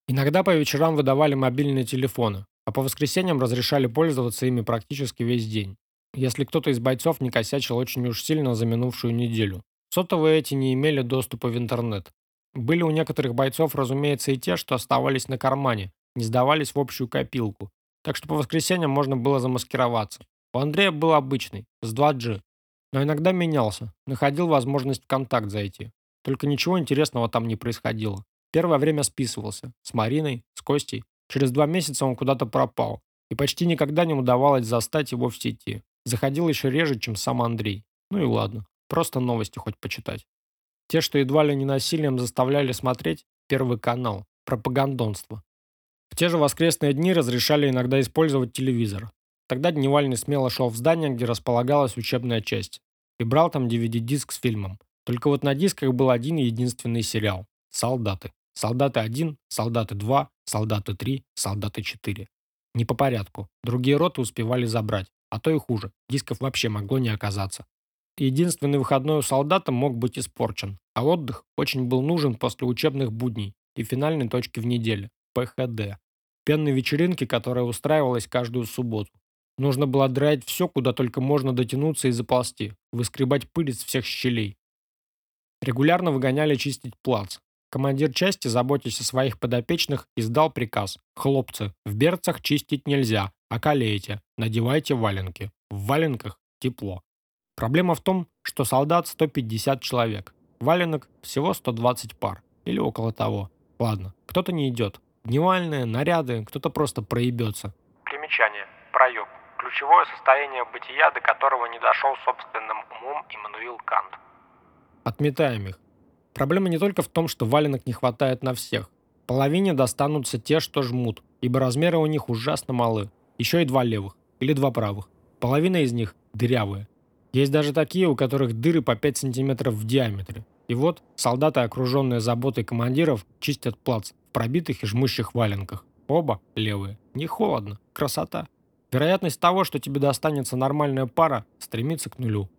Иногда по вечерам выдавали мобильные телефоны, а по воскресеньям разрешали пользоваться ими практически весь день если кто-то из бойцов не косячил очень уж сильно за минувшую неделю. Сотовые эти не имели доступа в интернет. Были у некоторых бойцов, разумеется, и те, что оставались на кармане, не сдавались в общую копилку. Так что по воскресеньям можно было замаскироваться. У Андрея был обычный, с 2G. Но иногда менялся, находил возможность в контакт зайти. Только ничего интересного там не происходило. Первое время списывался. С Мариной, с Костей. Через два месяца он куда-то пропал. И почти никогда не удавалось застать его в сети. Заходил еще реже, чем сам Андрей. Ну и ладно, просто новости хоть почитать. Те, что едва ли не насилием заставляли смотреть, Первый канал, пропагандонство. В те же воскресные дни разрешали иногда использовать телевизор. Тогда Дневальный смело шел в здание, где располагалась учебная часть, и брал там DVD-диск с фильмом. Только вот на дисках был один единственный сериал «Солдаты». «Солдаты 1», «Солдаты 2», «Солдаты 3», «Солдаты 4». Не по порядку. Другие роты успевали забрать. А то и хуже, дисков вообще могло не оказаться. Единственный выходной у солдата мог быть испорчен, а отдых очень был нужен после учебных будней и финальной точки в неделе – ПХД. Пенной вечеринки, которая устраивалась каждую субботу. Нужно было драть все, куда только можно дотянуться и заползти, выскребать пыль из всех щелей. Регулярно выгоняли чистить плац. Командир части, заботясь о своих подопечных, издал приказ. «Хлопцы, в берцах чистить нельзя, Околеете, надевайте валенки. В валенках тепло. Проблема в том, что солдат 150 человек. Валенок всего 120 пар. Или около того. Ладно, кто-то не идет. Дневальные, наряды, кто-то просто проебется. Примечание. Проеб. Ключевое состояние бытия, до которого не дошел собственным умом Иммануил Кант. Отметаем их. Проблема не только в том, что валенок не хватает на всех. Половине достанутся те, что жмут, ибо размеры у них ужасно малы. Еще и два левых. Или два правых. Половина из них дырявые. Есть даже такие, у которых дыры по 5 сантиметров в диаметре. И вот солдаты, окруженные заботой командиров, чистят плац в пробитых и жмущих валенках. Оба левые. Не холодно. Красота. Вероятность того, что тебе достанется нормальная пара, стремится к нулю.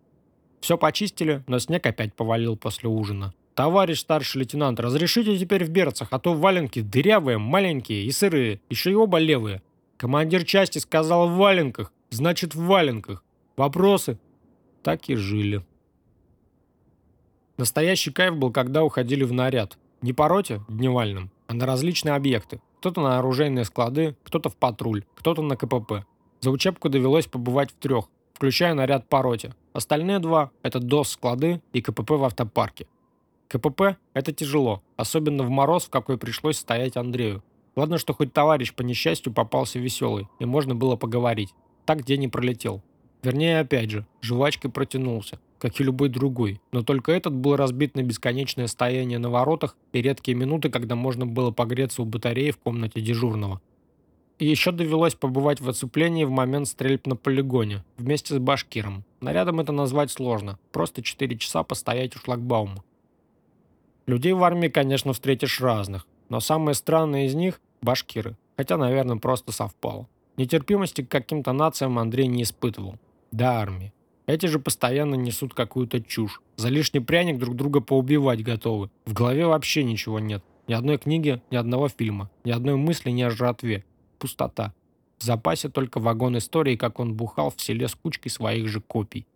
Все почистили, но снег опять повалил после ужина. «Товарищ старший лейтенант, разрешите теперь в берцах, а то валенки дырявые, маленькие и сырые, еще и оба левые. Командир части сказал в валенках, значит в валенках. Вопросы? Так и жили. Настоящий кайф был, когда уходили в наряд. Не по роте, дневальным, а на различные объекты. Кто-то на оружейные склады, кто-то в патруль, кто-то на КПП. За учебку довелось побывать в трех, включая наряд по роте. Остальные два – это ДОС-склады и КПП в автопарке. КПП – это тяжело, особенно в мороз, в какой пришлось стоять Андрею. Ладно, что хоть товарищ по несчастью попался веселый, и можно было поговорить. Так день и пролетел. Вернее, опять же, жвачкой протянулся, как и любой другой, но только этот был разбит на бесконечное стояние на воротах и редкие минуты, когда можно было погреться у батареи в комнате дежурного. И еще довелось побывать в оцеплении в момент стрельб на полигоне, вместе с башкиром. Нарядом это назвать сложно, просто 4 часа постоять у шлагбаума. Людей в армии, конечно, встретишь разных, но самые странные из них – башкиры. Хотя, наверное, просто совпало. Нетерпимости к каким-то нациям Андрей не испытывал. До армии. Эти же постоянно несут какую-то чушь. За лишний пряник друг друга поубивать готовы. В голове вообще ничего нет. Ни одной книги, ни одного фильма, ни одной мысли ни о жратве. Пустота. В запасе только вагон истории, как он бухал в селе с кучкой своих же копий.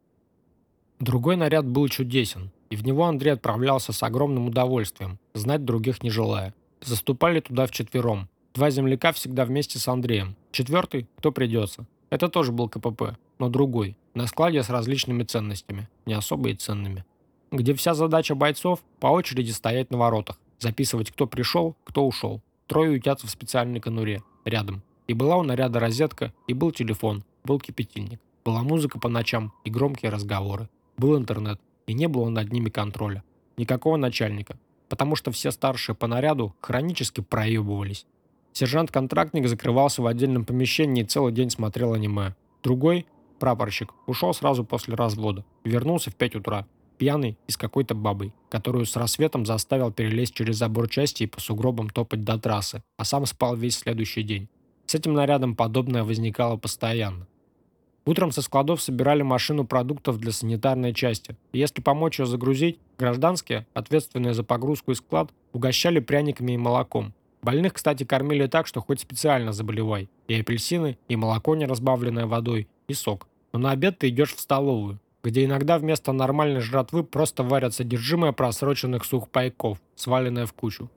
Другой наряд был чудесен, и в него Андрей отправлялся с огромным удовольствием, знать других не желая. Заступали туда вчетвером. Два земляка всегда вместе с Андреем. Четвертый, кто придется. Это тоже был КПП, но другой, на складе с различными ценностями, не особо и ценными. Где вся задача бойцов – по очереди стоять на воротах, записывать, кто пришел, кто ушел. Трое утятся в специальной конуре, рядом. И была у наряда розетка, и был телефон, был кипятильник. Была музыка по ночам и громкие разговоры. Был интернет, и не было над ними контроля. Никакого начальника, потому что все старшие по наряду хронически проебывались. Сержант-контрактник закрывался в отдельном помещении и целый день смотрел аниме. Другой, прапорщик, ушел сразу после развода вернулся в 5 утра, пьяный и с какой-то бабой, которую с рассветом заставил перелезть через забор части и по сугробам топать до трассы, а сам спал весь следующий день. С этим нарядом подобное возникало постоянно. Утром со складов собирали машину продуктов для санитарной части. И если помочь ее загрузить, гражданские, ответственные за погрузку и склад, угощали пряниками и молоком. Больных, кстати, кормили так, что хоть специально заболевай. И апельсины, и молоко не разбавленное водой, и сок. Но на обед ты идешь в столовую, где иногда вместо нормальной жратвы просто варят содержимое просроченных сухпайков, сваленное в кучу.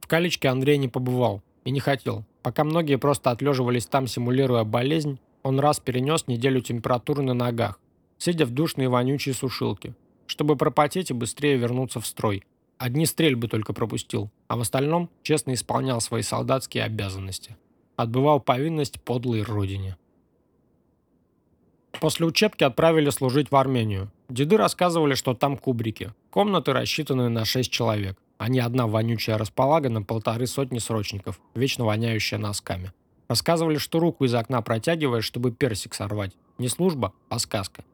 В Каличке Андрей не побывал и не хотел. Пока многие просто отлеживались там, симулируя болезнь, он раз перенес неделю температуры на ногах, сидя в душной вонючей сушилке, чтобы пропотеть и быстрее вернуться в строй. Одни стрельбы только пропустил, а в остальном честно исполнял свои солдатские обязанности. Отбывал повинность подлой родине. После учебки отправили служить в Армению. Деды рассказывали, что там кубрики. Комнаты рассчитаны на 6 человек, а не одна вонючая располага на полторы сотни срочников, вечно воняющая носками. Рассказывали, что руку из окна протягиваешь, чтобы персик сорвать. Не служба, а сказка.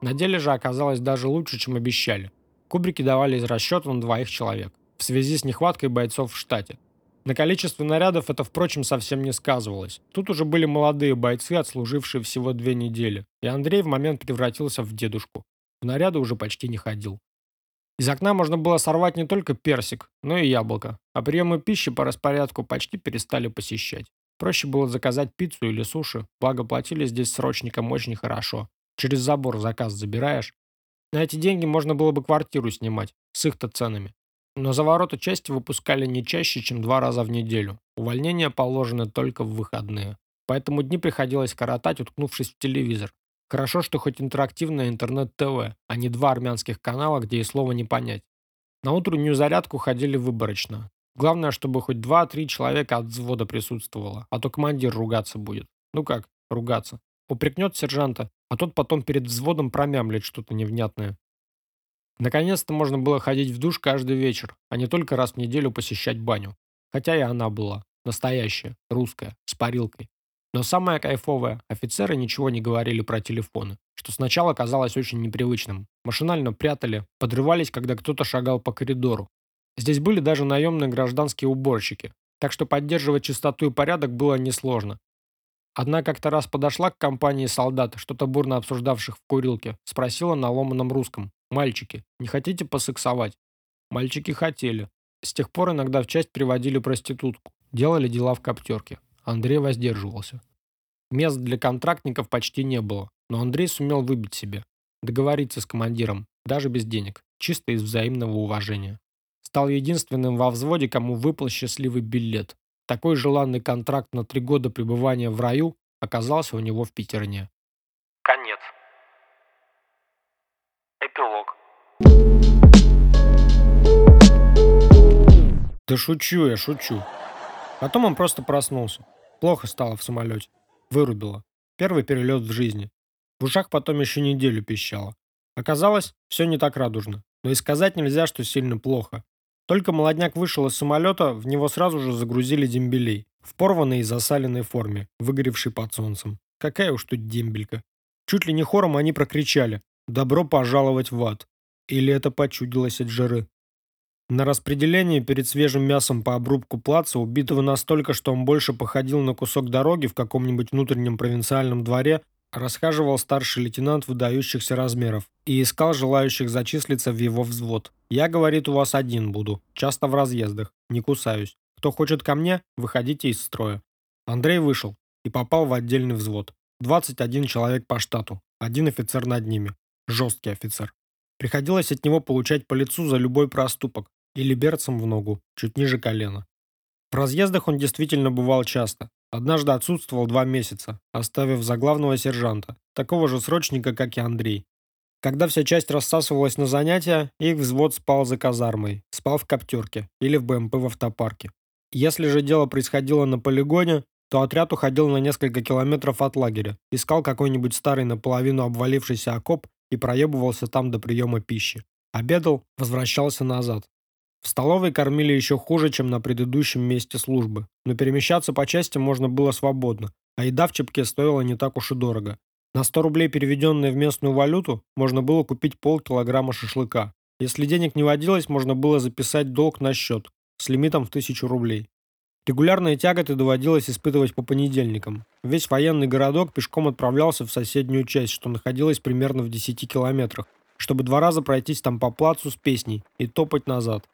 На деле же оказалось даже лучше, чем обещали. Кубрики давали из расчета на двоих человек, в связи с нехваткой бойцов в штате. На количестве нарядов это, впрочем, совсем не сказывалось. Тут уже были молодые бойцы, отслужившие всего две недели, и Андрей в момент превратился в дедушку. В наряды уже почти не ходил. Из окна можно было сорвать не только персик, но и яблоко, а приемы пищи по распорядку почти перестали посещать. Проще было заказать пиццу или суши, благо платили здесь срочникам очень хорошо. Через забор заказ забираешь, на эти деньги можно было бы квартиру снимать, с их-то ценами. Но за ворота части выпускали не чаще, чем два раза в неделю. Увольнения положены только в выходные. Поэтому дни приходилось коротать, уткнувшись в телевизор. Хорошо, что хоть интерактивное интернет-ТВ, а не два армянских канала, где и слова не понять. На утреннюю зарядку ходили выборочно. Главное, чтобы хоть два-три человека от взвода присутствовало, а то командир ругаться будет. Ну как, ругаться. Упрекнет сержанта, а тот потом перед взводом промямлит что-то невнятное. Наконец-то можно было ходить в душ каждый вечер, а не только раз в неделю посещать баню. Хотя и она была. Настоящая, русская, с парилкой. Но самое кайфовое, офицеры ничего не говорили про телефоны, что сначала казалось очень непривычным. Машинально прятали, подрывались, когда кто-то шагал по коридору. Здесь были даже наемные гражданские уборщики, так что поддерживать чистоту и порядок было несложно. Одна как-то раз подошла к компании солдат, что-то бурно обсуждавших в курилке, спросила на ломаном русском. «Мальчики, не хотите посексовать?» Мальчики хотели. С тех пор иногда в часть приводили проститутку. Делали дела в коптерке. Андрей воздерживался. Мест для контрактников почти не было, но Андрей сумел выбить себе. Договориться с командиром, даже без денег, чисто из взаимного уважения. Стал единственным во взводе, кому выпал счастливый билет. Такой желанный контракт на три года пребывания в раю оказался у него в Питерне. Конец. Эпилог. Да шучу я, шучу. Потом он просто проснулся. Плохо стало в самолете. Вырубило. Первый перелет в жизни. В ушах потом еще неделю пищало. Оказалось, все не так радужно. Но и сказать нельзя, что сильно плохо. Только молодняк вышел из самолета, в него сразу же загрузили дембелей. В порванной и засаленной форме, выгоревшей под солнцем. Какая уж тут дембелька. Чуть ли не хором они прокричали «Добро пожаловать в ад!» Или это почудилось от жары. На распределении перед свежим мясом по обрубку плаца, убитого настолько, что он больше походил на кусок дороги в каком-нибудь внутреннем провинциальном дворе, расхаживал старший лейтенант выдающихся размеров и искал желающих зачислиться в его взвод. «Я, говорит, у вас один буду, часто в разъездах, не кусаюсь. Кто хочет ко мне, выходите из строя». Андрей вышел и попал в отдельный взвод. 21 человек по штату, один офицер над ними. Жесткий офицер. Приходилось от него получать по лицу за любой проступок или берцем в ногу, чуть ниже колена. В разъездах он действительно бывал часто. Однажды отсутствовал два месяца, оставив за главного сержанта, такого же срочника, как и Андрей. Когда вся часть рассасывалась на занятия, их взвод спал за казармой, спал в коптерке или в БМП в автопарке. Если же дело происходило на полигоне, то отряд уходил на несколько километров от лагеря, искал какой-нибудь старый наполовину обвалившийся окоп и проебывался там до приема пищи. Обедал, возвращался назад. В столовой кормили еще хуже, чем на предыдущем месте службы, но перемещаться по части можно было свободно, а еда в чепке стоила не так уж и дорого. На 100 рублей, переведенные в местную валюту, можно было купить полкилограмма шашлыка. Если денег не водилось, можно было записать долг на счет с лимитом в 1000 рублей. Регулярные тяготы доводилось испытывать по понедельникам. Весь военный городок пешком отправлялся в соседнюю часть, что находилась примерно в 10 километрах, чтобы два раза пройтись там по плацу с песней и топать назад.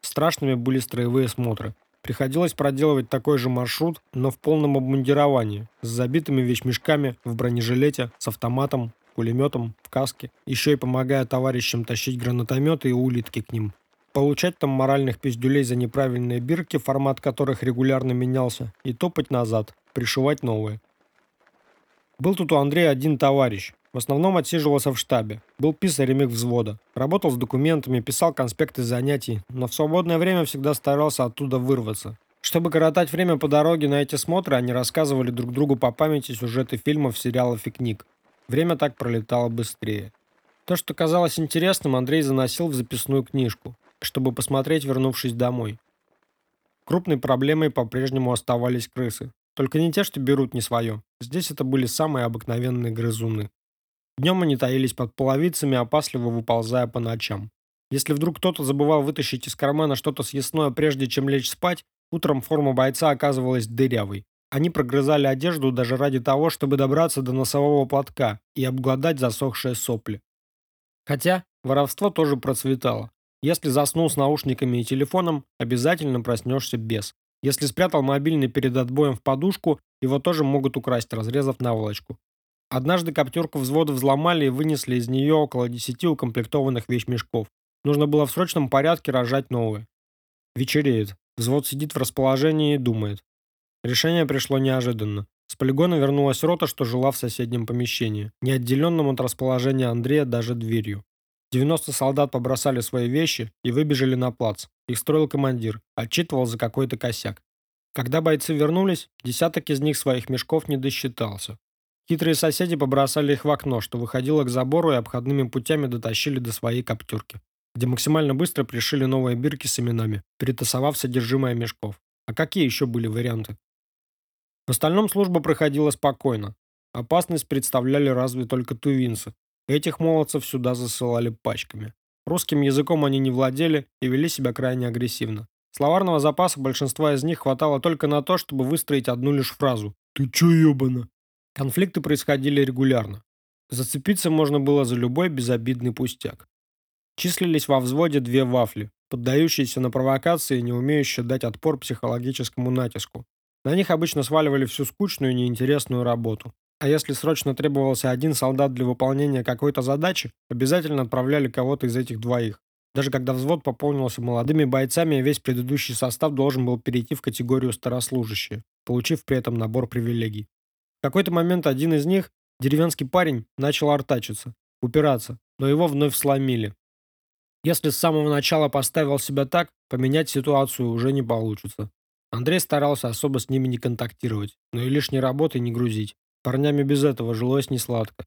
Страшными были строевые смотры. Приходилось проделывать такой же маршрут, но в полном обмундировании, с забитыми вещмешками, в бронежилете, с автоматом, пулеметом, в каске, еще и помогая товарищам тащить гранатометы и улитки к ним. Получать там моральных пиздюлей за неправильные бирки, формат которых регулярно менялся, и топать назад, пришивать новые. Был тут у Андрея один товарищ, в основном отсиживался в штабе. Был писарем их взвода. Работал с документами, писал конспекты занятий, но в свободное время всегда старался оттуда вырваться. Чтобы коротать время по дороге на эти смотры, они рассказывали друг другу по памяти сюжеты фильмов, сериалов и книг. Время так пролетало быстрее. То, что казалось интересным, Андрей заносил в записную книжку, чтобы посмотреть, вернувшись домой. Крупной проблемой по-прежнему оставались крысы. Только не те, что берут не свое. Здесь это были самые обыкновенные грызуны. Днем они таились под половицами, опасливо выползая по ночам. Если вдруг кто-то забывал вытащить из кармана что-то съестное, прежде чем лечь спать, утром форма бойца оказывалась дырявой. Они прогрызали одежду даже ради того, чтобы добраться до носового платка и обглодать засохшие сопли. Хотя воровство тоже процветало. Если заснул с наушниками и телефоном, обязательно проснешься без. Если спрятал мобильный перед отбоем в подушку, его тоже могут украсть, разрезав наволочку. Однажды коптерку взвода взломали и вынесли из нее около 10 укомплектованных вещмешков. Нужно было в срочном порядке рожать новые. Вечереет. Взвод сидит в расположении и думает. Решение пришло неожиданно. С полигона вернулась рота, что жила в соседнем помещении, не отделенном от расположения Андрея даже дверью. 90 солдат побросали свои вещи и выбежали на плац. Их строил командир, отчитывал за какой-то косяк. Когда бойцы вернулись, десяток из них своих мешков не досчитался. Хитрые соседи побросали их в окно, что выходило к забору и обходными путями дотащили до своей коптерки, где максимально быстро пришили новые бирки с именами, перетасовав содержимое мешков. А какие еще были варианты? В остальном служба проходила спокойно. Опасность представляли разве только тувинцы. Этих молодцев сюда засылали пачками. Русским языком они не владели и вели себя крайне агрессивно. Словарного запаса большинства из них хватало только на то, чтобы выстроить одну лишь фразу «Ты чё, ёбана?». Конфликты происходили регулярно. Зацепиться можно было за любой безобидный пустяк. Числились во взводе две вафли, поддающиеся на провокации и не умеющие дать отпор психологическому натиску. На них обычно сваливали всю скучную и неинтересную работу. А если срочно требовался один солдат для выполнения какой-то задачи, обязательно отправляли кого-то из этих двоих. Даже когда взвод пополнился молодыми бойцами, весь предыдущий состав должен был перейти в категорию старослужащие, получив при этом набор привилегий. В какой-то момент один из них, деревенский парень, начал артачиться, упираться, но его вновь сломили. Если с самого начала поставил себя так, поменять ситуацию уже не получится. Андрей старался особо с ними не контактировать, но и лишней работы не грузить. Парнями без этого жилось несладко.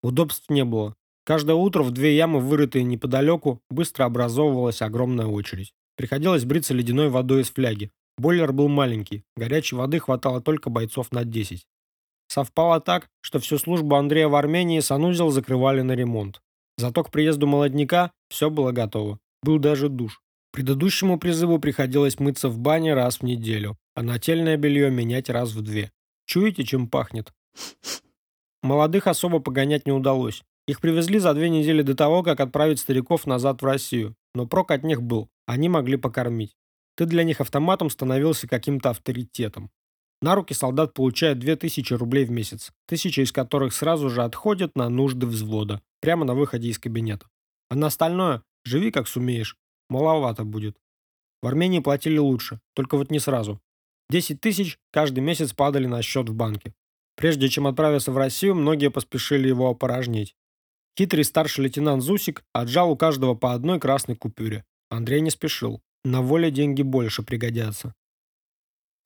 Удобств не было. Каждое утро в две ямы, вырытые неподалеку, быстро образовывалась огромная очередь. Приходилось бриться ледяной водой из фляги. Бойлер был маленький, горячей воды хватало только бойцов на 10. Совпало так, что всю службу Андрея в Армении санузел закрывали на ремонт. Зато к приезду молодняка все было готово. Был даже душ. Предыдущему призыву приходилось мыться в бане раз в неделю, а нательное белье менять раз в две. Чуете, чем пахнет? Молодых особо погонять не удалось. Их привезли за две недели до того, как отправить стариков назад в Россию. Но прок от них был. Они могли покормить. Ты для них автоматом становился каким-то авторитетом. На руки солдат получает 2000 рублей в месяц, тысяча из которых сразу же отходят на нужды взвода, прямо на выходе из кабинета. А на остальное живи как сумеешь, маловато будет. В Армении платили лучше, только вот не сразу. 10 тысяч каждый месяц падали на счет в банке. Прежде чем отправиться в Россию, многие поспешили его опорожнить. Хитрый старший лейтенант Зусик отжал у каждого по одной красной купюре. Андрей не спешил. На воле деньги больше пригодятся.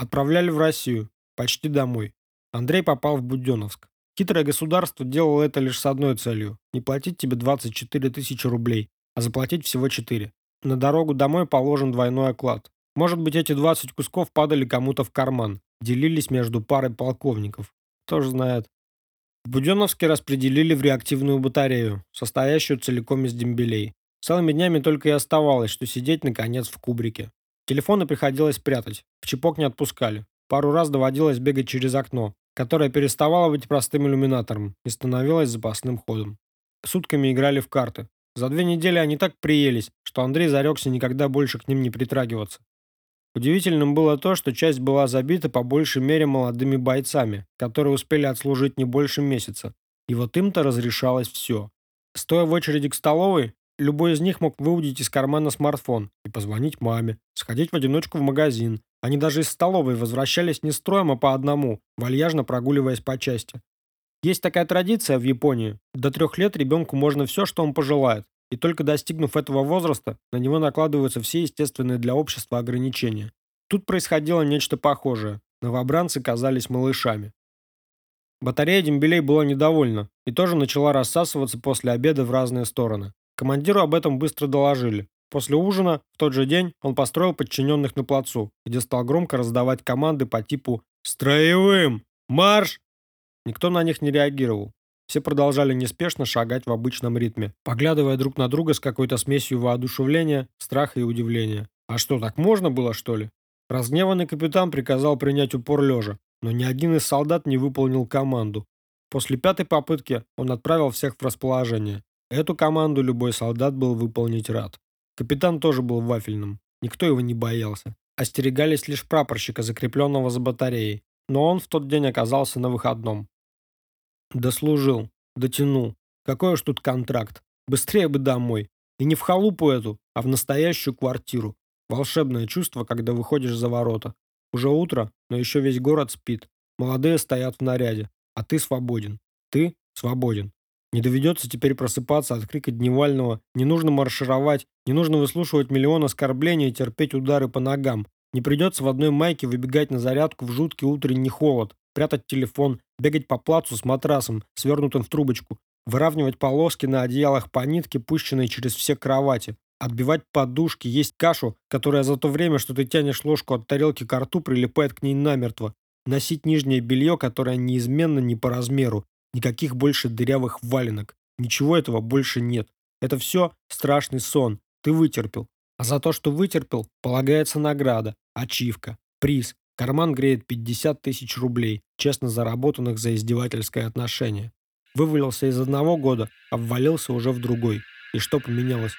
Отправляли в Россию, почти домой. Андрей попал в Буденновск. Хитрое государство делало это лишь с одной целью – не платить тебе 24 тысячи рублей, а заплатить всего 4. На дорогу домой положен двойной оклад. Может быть, эти 20 кусков падали кому-то в карман, делились между парой полковников. Кто ж знает. В Буденновске распределили в реактивную батарею, состоящую целиком из дембелей. Целыми днями только и оставалось, что сидеть, наконец, в кубрике. Телефоны приходилось прятать, в чепок не отпускали. Пару раз доводилось бегать через окно, которое переставало быть простым иллюминатором и становилось запасным ходом. Сутками играли в карты. За две недели они так приелись, что Андрей зарекся никогда больше к ним не притрагиваться. Удивительным было то, что часть была забита по большей мере молодыми бойцами, которые успели отслужить не больше месяца. И вот им-то разрешалось все. Стоя в очереди к столовой, Любой из них мог выудить из кармана смартфон и позвонить маме, сходить в одиночку в магазин. Они даже из столовой возвращались не строем, а по одному, вальяжно прогуливаясь по части. Есть такая традиция в Японии. До трех лет ребенку можно все, что он пожелает. И только достигнув этого возраста, на него накладываются все естественные для общества ограничения. Тут происходило нечто похожее. Новобранцы казались малышами. Батарея дембелей была недовольна и тоже начала рассасываться после обеда в разные стороны. Командиру об этом быстро доложили. После ужина, в тот же день, он построил подчиненных на плацу, где стал громко раздавать команды по типу «Строевым! Марш!». Никто на них не реагировал. Все продолжали неспешно шагать в обычном ритме, поглядывая друг на друга с какой-то смесью воодушевления, страха и удивления. А что, так можно было, что ли? Разгневанный капитан приказал принять упор лежа, но ни один из солдат не выполнил команду. После пятой попытки он отправил всех в расположение. Эту команду любой солдат был выполнить рад. Капитан тоже был вафельным. Никто его не боялся. Остерегались лишь прапорщика, закрепленного за батареей. Но он в тот день оказался на выходном. Дослужил. Дотянул. Какой уж тут контракт. Быстрее бы домой. И не в халупу эту, а в настоящую квартиру. Волшебное чувство, когда выходишь за ворота. Уже утро, но еще весь город спит. Молодые стоят в наряде. А ты свободен. Ты свободен. Не доведется теперь просыпаться от крика Дневального, не нужно маршировать, не нужно выслушивать миллион оскорблений и терпеть удары по ногам. Не придется в одной майке выбегать на зарядку в жуткий утренний холод, прятать телефон, бегать по плацу с матрасом, свернутым в трубочку, выравнивать полоски на одеялах по нитке, пущенной через все кровати, отбивать подушки, есть кашу, которая за то время, что ты тянешь ложку от тарелки к рту, прилипает к ней намертво, носить нижнее белье, которое неизменно не по размеру, Никаких больше дырявых валенок. Ничего этого больше нет. Это все страшный сон. Ты вытерпел. А за то, что вытерпел, полагается награда, ачивка, приз. Карман греет 50 тысяч рублей, честно заработанных за издевательское отношение. Вывалился из одного года, обвалился уже в другой. И что поменялось?